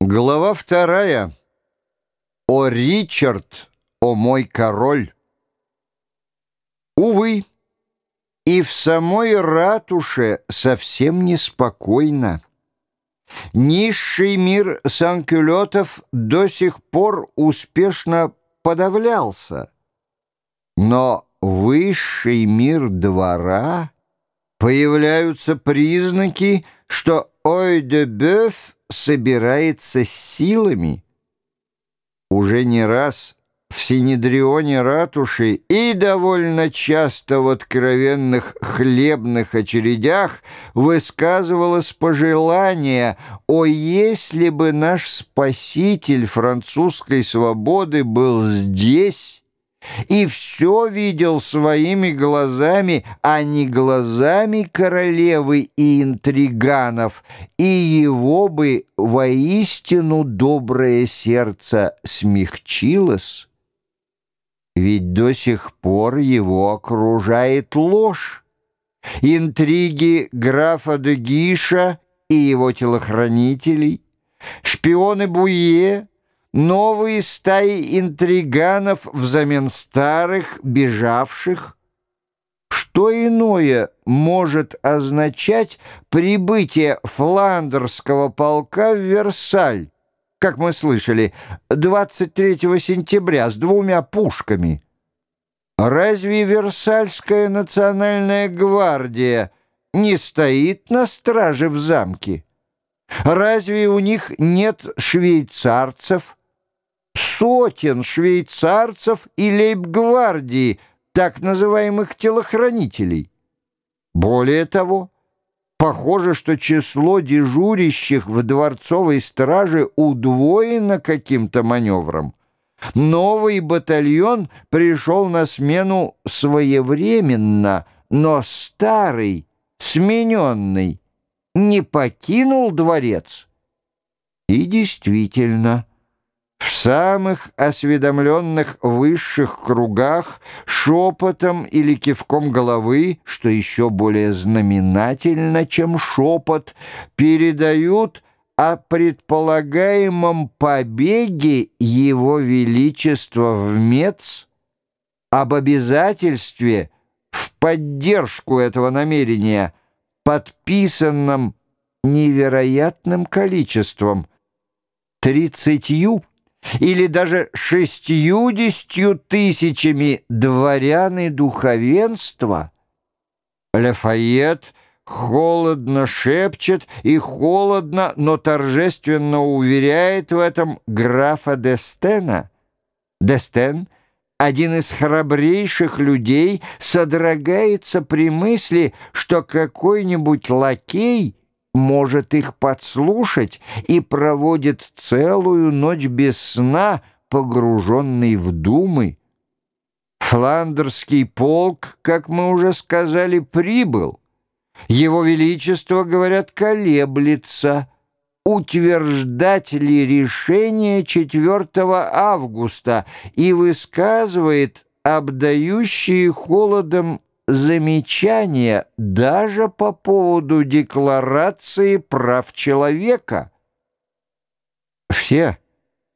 Глава вторая. О Ричард, о мой король! Увы, и в самой ратуше совсем неспокойно. Низший мир санкюлетов до сих пор успешно подавлялся. Но высший мир двора появляются признаки, что Ой-де-Бёв собирается силами. Уже не раз в Синедрионе ратуши и довольно часто в откровенных хлебных очередях высказывалось пожелание «О, если бы наш спаситель французской свободы был здесь!» И все видел своими глазами, а не глазами королевы и интриганов, и его бы воистину доброе сердце смягчилось. Ведь до сих пор его окружает ложь. Интриги графа де Гиша и его телохранителей, шпионы Буе — новые стаи интриганов взамен старых, бежавших. Что иное может означать прибытие фландерского полка в Версаль, как мы слышали, 23 сентября с двумя пушками? Разве Версальская национальная гвардия не стоит на страже в замке? Разве у них нет швейцарцев, сотен швейцарцев и лейб-гвардии, так называемых телохранителей. Более того, похоже, что число дежурящих в дворцовой страже удвоено каким-то маневром. Новый батальон пришел на смену своевременно, но старый, смененный, не покинул дворец. И действительно, в самых осведомленных высших кругах шепотом или кивком головы, что еще более знаменательно, чем шепот, передают о предполагаемом побеге Его Величества в Мец, об обязательстве в поддержку этого намерения, подписанном невероятным количеством, тридцатью или даже шестьюдесятью тысячами дворян и духовенства. Лафайет холодно шепчет и холодно, но торжественно уверяет в этом графа Дестена. Дестен — один из храбрейших людей, содрогается при мысли, что какой-нибудь лакей — может их подслушать и проводит целую ночь без сна, погруженный в думы. Фландерский полк, как мы уже сказали, прибыл. Его Величество, говорят, колеблется. Утверждать ли решение 4 августа и высказывает обдающие холодом замечания даже по поводу Декларации прав человека. Все,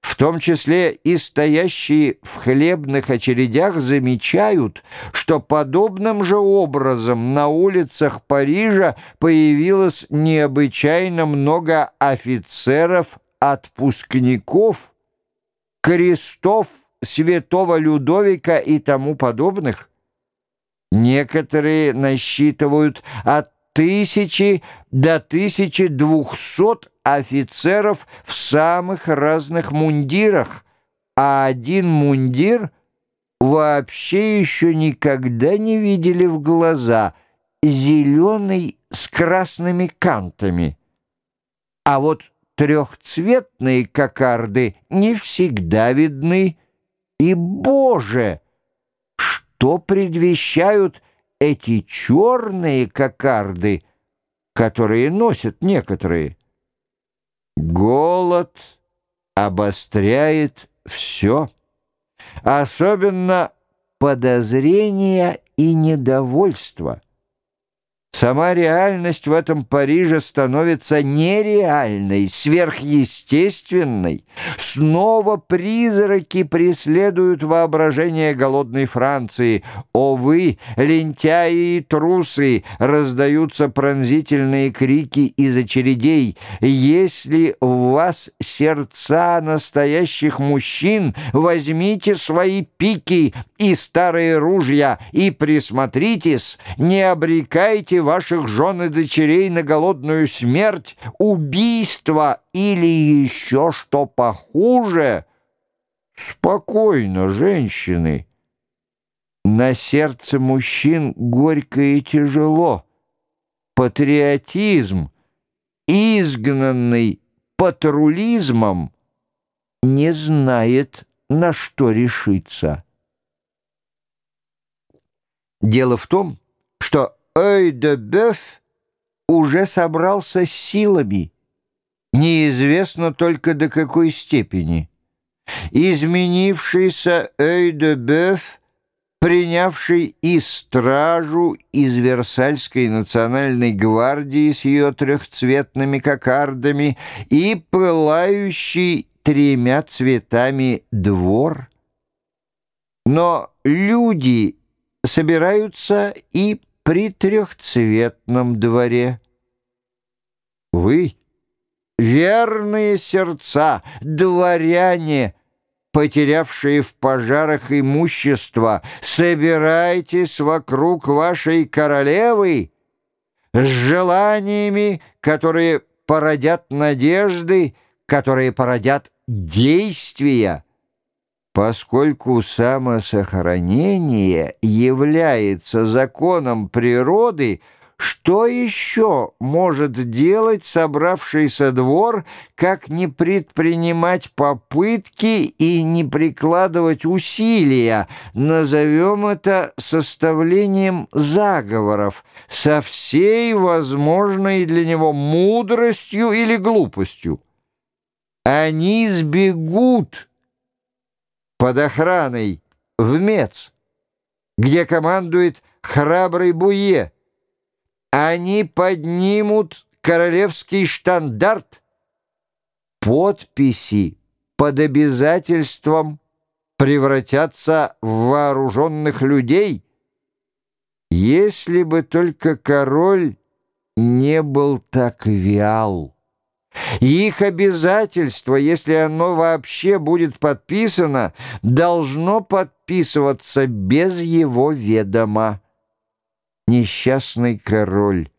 в том числе и стоящие в хлебных очередях, замечают, что подобным же образом на улицах Парижа появилось необычайно много офицеров-отпускников, крестов святого Людовика и тому подобных. Некоторые насчитывают от тысячи до тысячи двухсот офицеров в самых разных мундирах, а один мундир вообще еще никогда не видели в глаза, зеленый с красными кантами. А вот трехцветные кокарды не всегда видны, и, боже! Что предвещают эти черные кокарды, которые носят некоторые. Голод обостряет все, особенно подозрения и недовольство. Сама реальность в этом Париже становится нереальной, сверхъестественной. Снова призраки преследуют воображение голодной Франции. О вы, лентяи и трусы, раздаются пронзительные крики из очередей. Если у вас сердца настоящих мужчин, возьмите свои пики и старые ружья и присмотритесь, не обрекайте ваших жен и дочерей на голодную смерть, убийство или еще что похуже. Спокойно, женщины. На сердце мужчин горько и тяжело. Патриотизм, изгнанный патрулизмом, не знает, на что решиться. Дело в том, что Ой-де-Бёв уже собрался с силами. Неизвестно только до какой степени. Изменившийся Ой-де-Бёв, принявший и стражу из Версальской национальной гвардии с ее трехцветными кокардами и пылающий тремя цветами двор. Но люди собираются и при трехцветном дворе. Вы, верные сердца, дворяне, потерявшие в пожарах имущество, собирайтесь вокруг вашей королевы с желаниями, которые породят надежды, которые породят действия. Поскольку самосохранение является законом природы, что еще может делать собравшийся двор, как не предпринимать попытки и не прикладывать усилия, назовем это составлением заговоров, со всей возможной для него мудростью или глупостью? Они сбегут под охраной в Мец, где командует храбрый Буе. Они поднимут королевский штандарт. Подписи под обязательством превратятся в вооруженных людей. Если бы только король не был так вял. Их обязательство, если оно вообще будет подписано, должно подписываться без его ведома. Несчастный король.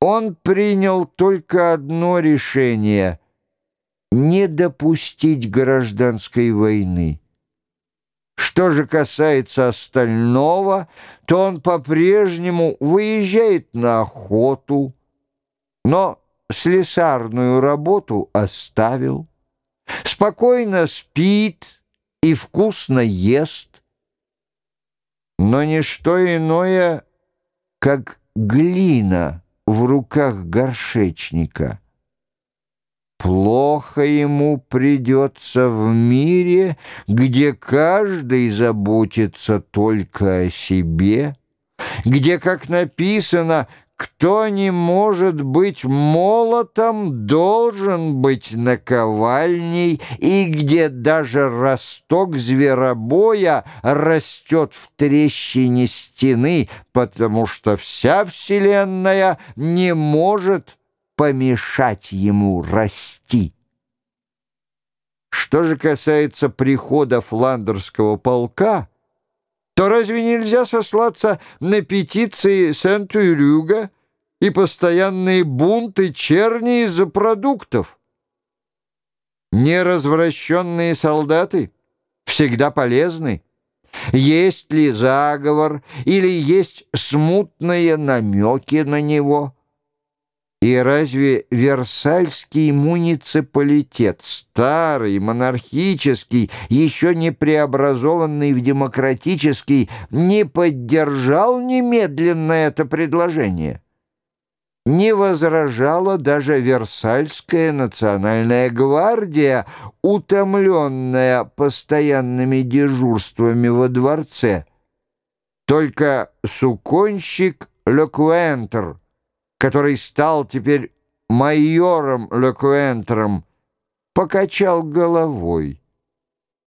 Он принял только одно решение — не допустить гражданской войны. Что же касается остального, то он по-прежнему выезжает на охоту, но слесарную работу оставил, спокойно спит и вкусно ест, но не что иное, как глина в руках горшечника. Плохо ему придется в мире, где каждый заботится только о себе, где, как написано, кто не может быть молотом, должен быть наковальней, и где даже росток зверобоя растет в трещине стены, потому что вся Вселенная не может помешать ему расти. Что же касается прихода фландерского полка, то разве нельзя сослаться на петиции Сент-Урюга и постоянные бунты черни из-за продуктов? Неразвращенные солдаты всегда полезны. Есть ли заговор или есть смутные намеки на него – и разве Версальский муниципалитет, старый, монархический, еще не преобразованный в демократический, не поддержал немедленно это предложение? Не возражала даже Версальская национальная гвардия, утомленная постоянными дежурствами во дворце. Только суконщик Лекуэнтер, который стал теперь майором Лекуэнтером, покачал головой.